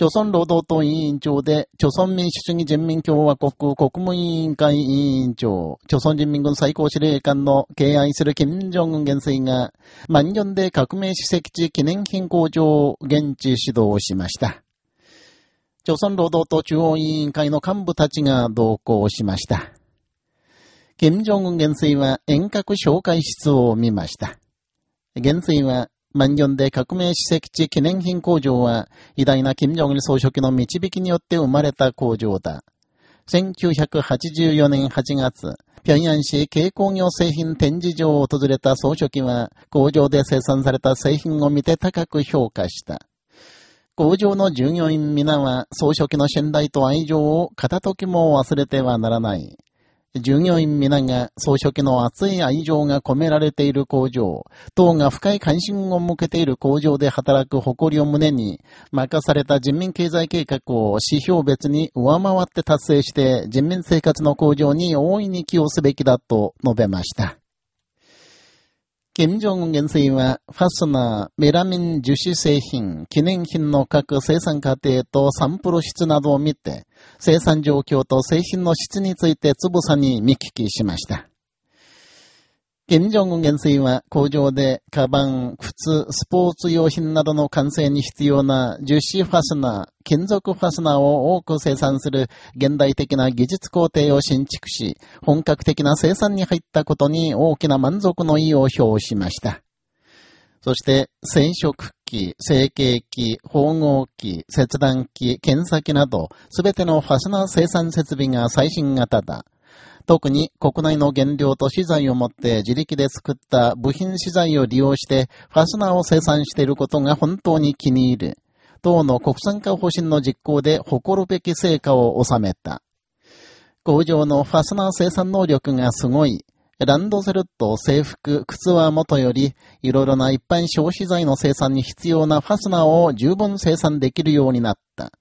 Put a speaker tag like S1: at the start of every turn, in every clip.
S1: 朝鮮労働党委員長で、朝鮮民主主義人民共和国国務委員会委員長、朝鮮人民軍最高司令官の敬愛する金正恩元帥が、万ンで革命史跡地記念品工場を現地指導しました。朝鮮労働党中央委員会の幹部たちが同行しました。金正恩元帥は遠隔紹介室を見ました。元帥は万ンで革命史跡地記念品工場は、偉大な金正恩総書記の導きによって生まれた工場だ。1984年8月、平壌市軽工業製品展示場を訪れた総書記は、工場で生産された製品を見て高く評価した。工場の従業員皆は、総書記の信頼と愛情を片時も忘れてはならない。従業員皆が総書記の熱い愛情が込められている工場、党が深い関心を向けている工場で働く誇りを胸に、任された人民経済計画を指標別に上回って達成して人民生活の向上に大いに寄与すべきだと述べました。金正恩元帥は、ファスナー、メラミン樹脂製品、記念品の各生産過程とサンプル質などを見て、生産状況と製品の質についてつぶさに見聞きしました。金正恩元帥は工場でカバン、靴、スポーツ用品などの完成に必要な樹脂ファスナー、金属ファスナーを多く生産する現代的な技術工程を新築し、本格的な生産に入ったことに大きな満足の意を表しました。そして、染色機、成形機、縫合機、切断機、検査機など、すべてのファスナー生産設備が最新型だ。特に国内の原料と資材を持って自力で作った部品資材を利用してファスナーを生産していることが本当に気に入る。党の国産化方針の実行で誇るべき成果を収めた。工場のファスナー生産能力がすごい。ランドセルと制服、靴はもとより、いろいろな一般消費財の生産に必要なファスナーを十分生産できるようになった。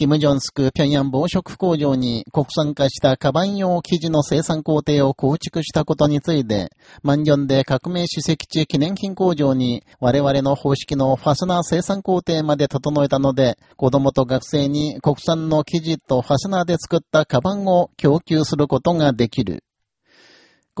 S1: キム・ジョンスクピョンヤン防食工場に国産化したカバン用生地の生産工程を構築したことについて、マンジョンで革命史跡地記念品工場に我々の方式のファスナー生産工程まで整えたので、子供と学生に国産の生地とファスナーで作ったカバンを供給することができる。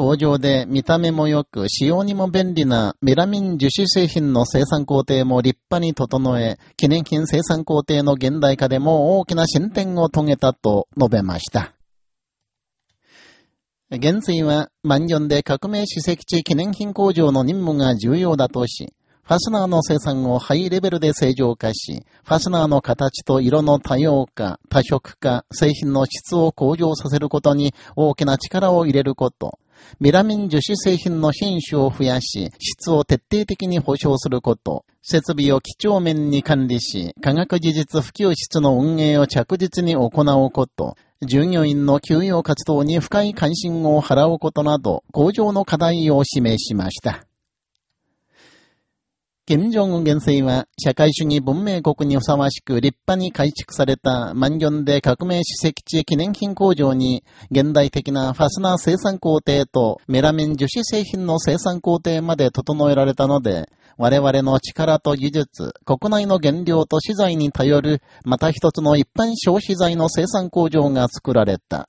S1: 工場で見た目も良く、使用にも便利なメラミン樹脂製品の生産工程も立派に整え、記念品生産工程の現代化でも大きな進展を遂げたと述べました。現在は、万ンで革命史跡地記念品工場の任務が重要だとし、ファスナーの生産をハイレベルで正常化し、ファスナーの形と色の多様化、多色化、製品の質を向上させることに大きな力を入れること、メラミン樹脂製品の品種を増やし、質を徹底的に保障すること、設備を基調面に管理し、科学技術普及室の運営を着実に行うこと、従業員の給与活動に深い関心を払うことなど、向上の課題を示しました。金正恩元帥は、社会主義文明国にふさわしく立派に改築された万ンで革命史跡地記念品工場に、現代的なファスナー生産工程とメラミン樹脂製品の生産工程まで整えられたので、我々の力と技術、国内の原料と資材に頼る、また一つの一般消費財の生産工場が作られた。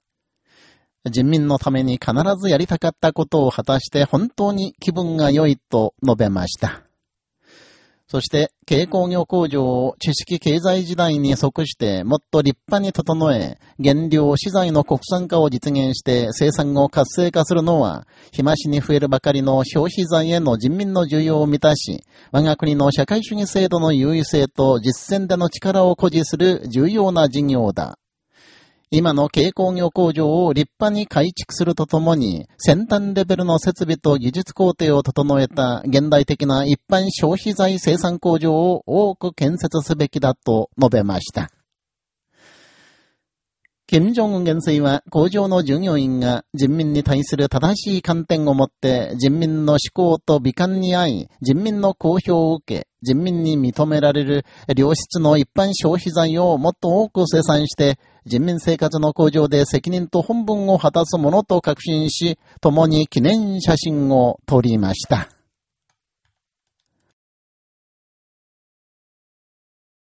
S1: 人民のために必ずやりたかったことを果たして本当に気分が良いと述べました。そして、軽工業工場を知識経済時代に即してもっと立派に整え、原料資材の国産化を実現して生産を活性化するのは、日増しに増えるばかりの消費財への人民の需要を満たし、我が国の社会主義制度の優位性と実践での力を誇示する重要な事業だ。今の軽工業工場を立派に改築するとともに、先端レベルの設備と技術工程を整えた現代的な一般消費財生産工場を多く建設すべきだと述べました。金正恩元帥は工場の従業員が人民に対する正しい観点を持って人民の思考と美観に合い人民の公表を受け人民に認められる良質の一般消費財をもっと多く生産して人民生活の向上で責任と本分を果たすものと確信し、共に記念写真を撮りました。